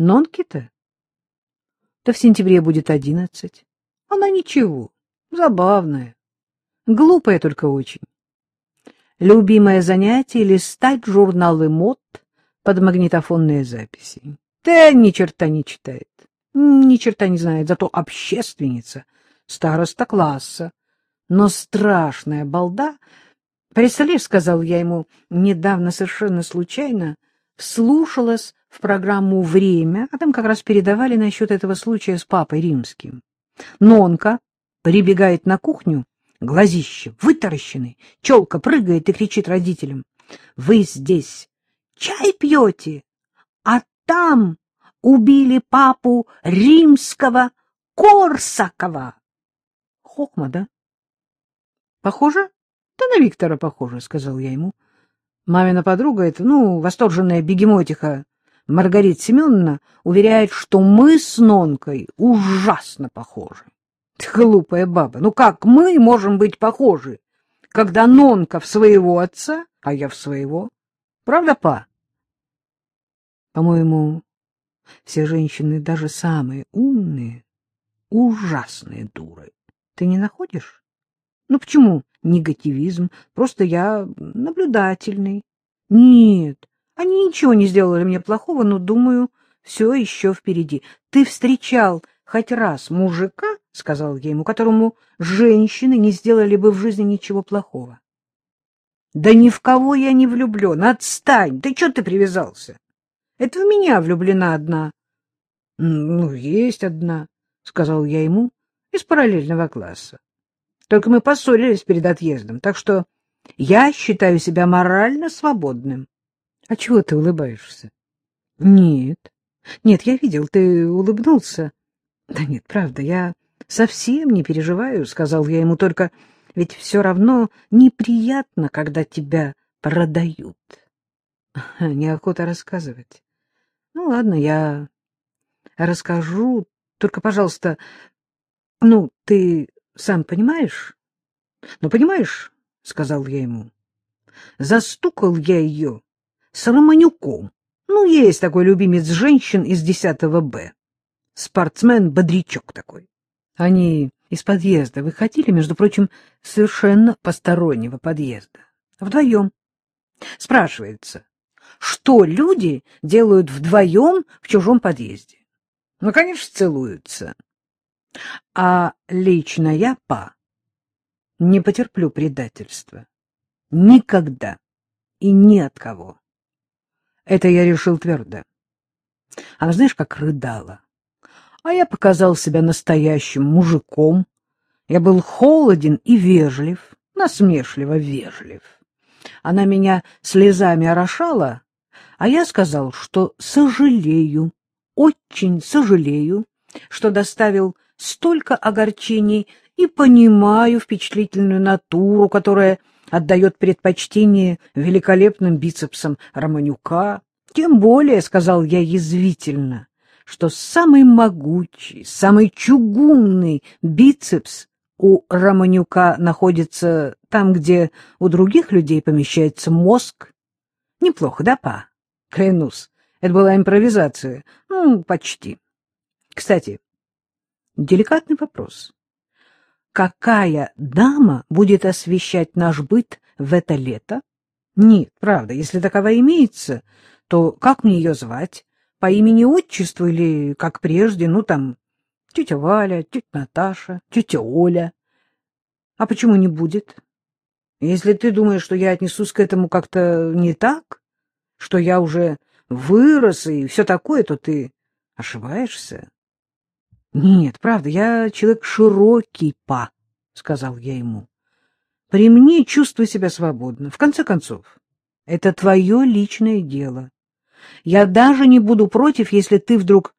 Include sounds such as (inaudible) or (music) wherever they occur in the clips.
Нонки-то? Да в сентябре будет одиннадцать. Она ничего, забавная. Глупая только очень. Любимое занятие — листать журналы мод под магнитофонные записи. Да ни черта не читает, ни черта не знает, зато общественница, староста класса. Но страшная балда. Представляешь, — сказал я ему недавно совершенно случайно, слушалась в программу «Время», а там как раз передавали насчет этого случая с папой римским. Нонка прибегает на кухню, глазище вытаращенный, челка прыгает и кричит родителям. — Вы здесь чай пьете, а там убили папу римского Корсакова. Хохма, да? — Похоже? Да на Виктора похоже, — сказал я ему. Мамина подруга, это, ну, восторженная бегемотиха Маргарита Семеновна, уверяет, что мы с Нонкой ужасно похожи. Глупая баба, ну как мы можем быть похожи, когда Нонка в своего отца, а я в своего? Правда, па? По-моему, все женщины, даже самые умные, ужасные дуры. Ты не находишь? Ну почему негативизм? Просто я наблюдательный. Нет, они ничего не сделали мне плохого, но, думаю, все еще впереди. Ты встречал хоть раз мужика, — сказал я ему, — которому женщины не сделали бы в жизни ничего плохого. — Да ни в кого я не влюблен. Отстань! Ты что ты привязался? Это в меня влюблена одна. — Ну, есть одна, — сказал я ему из параллельного класса. Только мы поссорились перед отъездом, так что я считаю себя морально свободным. — А чего ты улыбаешься? — Нет. Нет, я видел, ты улыбнулся. Да нет, правда, я совсем не переживаю, — сказал я ему, — только ведь все равно неприятно, когда тебя продают. (laughs) Неохота рассказывать. Ну, ладно, я расскажу, только, пожалуйста, ну, ты сам понимаешь? Ну, понимаешь, — сказал я ему, — застукал я ее с Романюком. Ну, есть такой любимец женщин из 10 Б спортсмен-бодрячок такой. Они из подъезда выходили, между прочим, совершенно постороннего подъезда. Вдвоем. Спрашивается, что люди делают вдвоем в чужом подъезде? Ну, конечно, целуются. А лично я, па, не потерплю предательства. Никогда. И ни от кого. Это я решил твердо. А знаешь, как рыдала? а я показал себя настоящим мужиком. Я был холоден и вежлив, насмешливо вежлив. Она меня слезами орошала, а я сказал, что сожалею, очень сожалею, что доставил столько огорчений и понимаю впечатлительную натуру, которая отдает предпочтение великолепным бицепсам Романюка. Тем более, — сказал я язвительно, что самый могучий, самый чугунный бицепс у Романюка находится там, где у других людей помещается мозг. Неплохо, да, па? Клянусь, это была импровизация. Ну, почти. Кстати, деликатный вопрос. Какая дама будет освещать наш быт в это лето? Нет, правда, если таковая имеется, то как мне ее звать? по имени-отчеству или, как прежде, ну, там, тетя Валя, тетя Наташа, тетя Оля. А почему не будет? Если ты думаешь, что я отнесусь к этому как-то не так, что я уже вырос и все такое, то ты ошибаешься. Нет, правда, я человек широкий, па, — сказал я ему. При мне чувствуй себя свободно. В конце концов, это твое личное дело. Я даже не буду против, если ты вдруг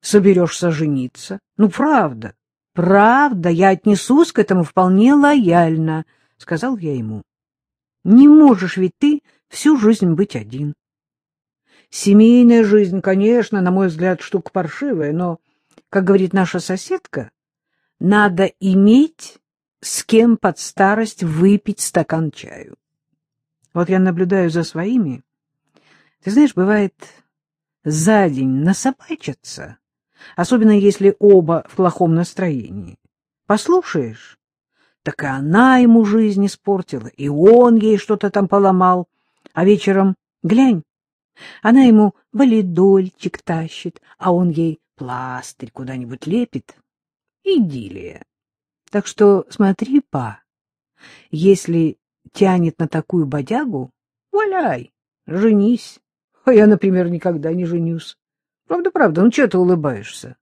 соберешься жениться. Ну, правда, правда, я отнесусь к этому вполне лояльно, — сказал я ему. Не можешь ведь ты всю жизнь быть один. Семейная жизнь, конечно, на мой взгляд, штука паршивая, но, как говорит наша соседка, надо иметь с кем под старость выпить стакан чаю. Вот я наблюдаю за своими ты знаешь, бывает, за день насобачатся, особенно если оба в плохом настроении. Послушаешь, так и она ему жизнь испортила, и он ей что-то там поломал, а вечером, глянь, она ему валидольчик тащит, а он ей пластырь куда-нибудь лепит. Идиллия. Так что смотри, па, если тянет на такую бодягу, валяй, женись. А я, например, никогда не женюсь. Правда-правда, ну что ты улыбаешься?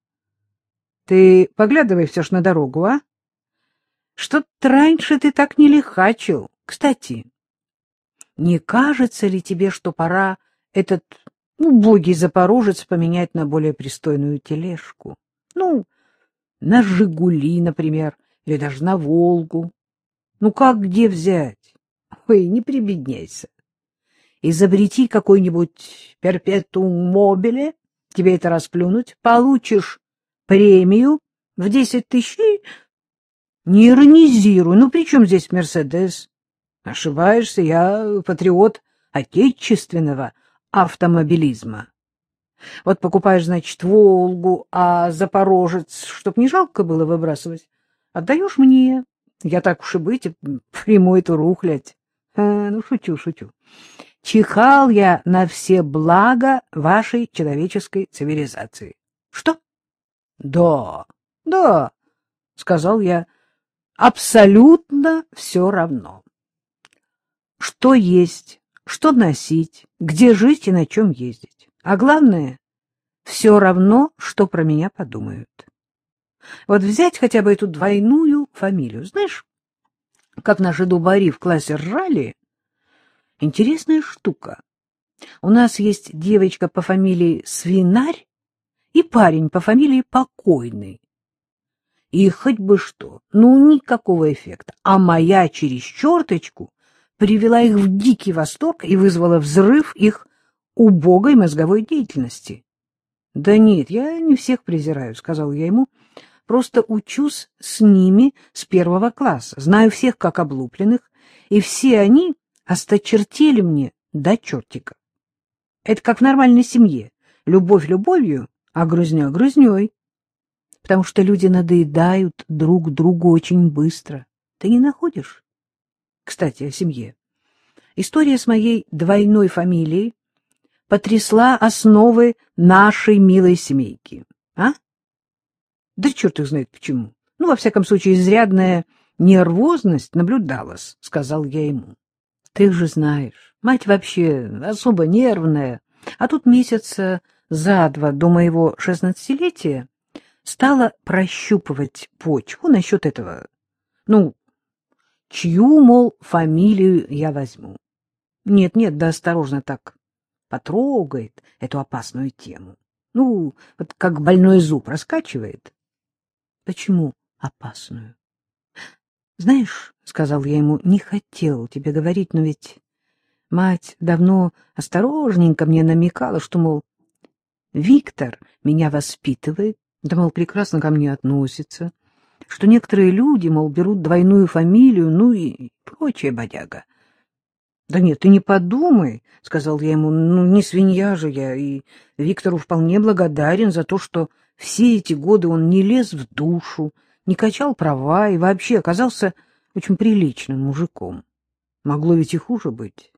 Ты поглядывай все ж на дорогу, а? Что-то раньше ты так не лихачил. Кстати, не кажется ли тебе, что пора этот убогий запорожец поменять на более пристойную тележку? Ну, на «Жигули», например, или даже на «Волгу». Ну, как где взять? Ой, не прибедняйся. Изобрети какой-нибудь перпетум мобиле, тебе это расплюнуть, получишь премию в десять тысяч не иронизируй. Ну, при чем здесь Мерседес? Ошибаешься, я патриот отечественного автомобилизма. Вот покупаешь, значит, Волгу, а Запорожец, чтоб не жалко было выбрасывать, отдаешь мне. Я так уж и быть, приму эту рухлядь. А, ну, шучу, шучу. Чихал я на все блага вашей человеческой цивилизации. Что? Да, да, сказал я, абсолютно все равно. Что есть, что носить, где жить и на чем ездить. А главное, все равно, что про меня подумают. Вот взять хотя бы эту двойную фамилию. Знаешь, как наши дубари в классе ржали? Интересная штука. У нас есть девочка по фамилии Свинарь и парень по фамилии Покойный. И хоть бы что, ну никакого эффекта. А моя через черточку привела их в дикий восторг и вызвала взрыв их убогой мозговой деятельности. — Да нет, я не всех презираю, — сказал я ему. — Просто учусь с ними с первого класса, знаю всех как облупленных, и все они осточертели мне до чертика. Это как в нормальной семье. Любовь любовью, а грузня грузней потому что люди надоедают друг другу очень быстро. Ты не находишь? Кстати, о семье. История с моей двойной фамилией потрясла основы нашей милой семейки. А? Да черт их знает почему. Ну, во всяком случае, изрядная нервозность наблюдалась, — сказал я ему. Ты же знаешь, мать вообще особо нервная, а тут месяца за два до моего шестнадцатилетия стала прощупывать почву насчет этого. Ну, чью, мол, фамилию я возьму. Нет-нет, да осторожно так потрогает эту опасную тему. Ну, вот как больной зуб раскачивает. Почему опасную? Знаешь, — сказал я ему, — не хотел тебе говорить, но ведь мать давно осторожненько мне намекала, что, мол, Виктор меня воспитывает, да, мол, прекрасно ко мне относится, что некоторые люди, мол, берут двойную фамилию, ну и прочая бодяга. — Да нет, ты не подумай, — сказал я ему, — ну не свинья же я, и Виктору вполне благодарен за то, что все эти годы он не лез в душу, не качал права и вообще оказался очень приличным мужиком. Могло ведь и хуже быть.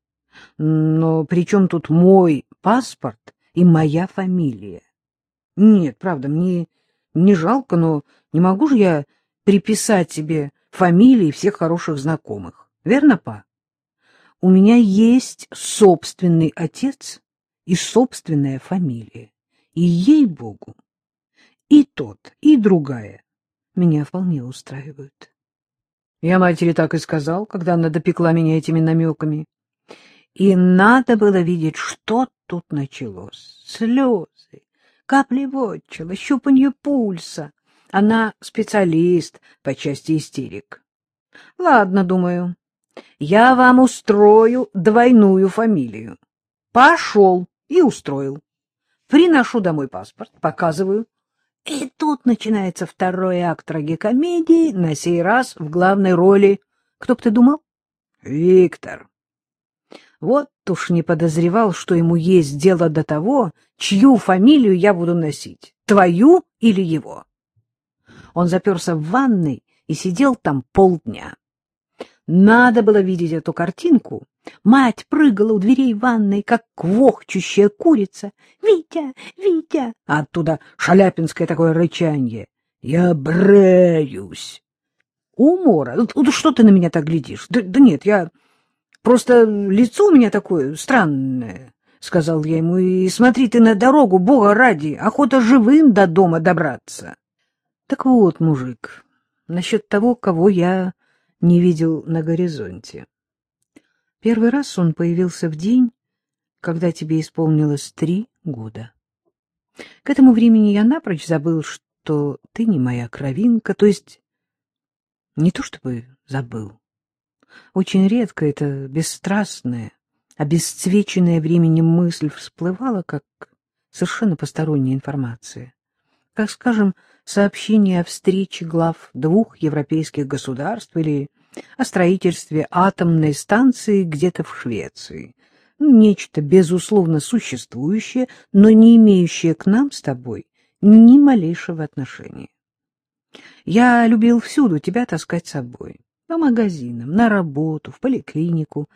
Но при чем тут мой паспорт и моя фамилия? Нет, правда, мне не жалко, но не могу же я приписать себе фамилии всех хороших знакомых. Верно, па? У меня есть собственный отец и собственная фамилия. И, ей-богу, и тот, и другая меня вполне устраивают. Я матери так и сказал, когда она допекла меня этими намеками. И надо было видеть, что тут началось. Слезы, капли вотчела, щупанье пульса. Она специалист по части истерик. Ладно, думаю, я вам устрою двойную фамилию. Пошел и устроил. Приношу домой паспорт, показываю. И тут начинается второй акт трагикомедии, на сей раз в главной роли. Кто б ты думал? Виктор. Вот уж не подозревал, что ему есть дело до того, чью фамилию я буду носить, твою или его. Он заперся в ванной и сидел там полдня. Надо было видеть эту картинку. Мать прыгала у дверей ванной, как квохчущая курица. «Витя! Витя!» А оттуда шаляпинское такое рычанье. «Я бреюсь!» «Умора! Что ты на меня так глядишь? Да, да нет, я... Просто лицо у меня такое странное, — сказал я ему, — и смотри ты на дорогу, бога ради, охота живым до дома добраться. Так вот, мужик, насчет того, кого я не видел на горизонте. Первый раз он появился в день, когда тебе исполнилось три года. К этому времени я напрочь забыл, что ты не моя кровинка, то есть не то чтобы забыл. Очень редко эта бесстрастная, обесцвеченная временем мысль всплывала, как совершенно посторонняя информация. Как, скажем, сообщение о встрече глав двух европейских государств или о строительстве атомной станции где-то в Швеции. Нечто, безусловно, существующее, но не имеющее к нам с тобой ни малейшего отношения. Я любил всюду тебя таскать с собой. По магазинам, на работу, в поликлинику.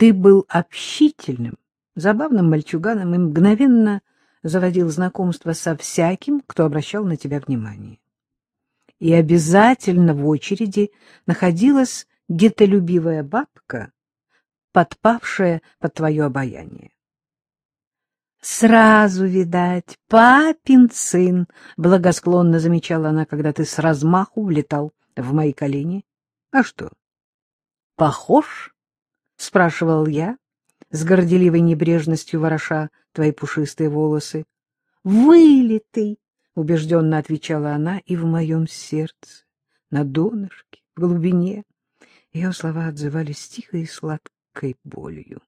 Ты был общительным, забавным мальчуганом и мгновенно заводил знакомство со всяким, кто обращал на тебя внимание. И обязательно в очереди находилась детолюбивая бабка, подпавшая под твое обаяние. Сразу, видать, папин сын, — благосклонно замечала она, когда ты с размаху влетал в мои колени. — А что, похож? — спрашивал я, с горделивой небрежностью вороша твои пушистые волосы. — Вылитый, — убежденно отвечала она, и в моем сердце, на донышке, в глубине. Ее слова отзывались тихой и сладкой болью.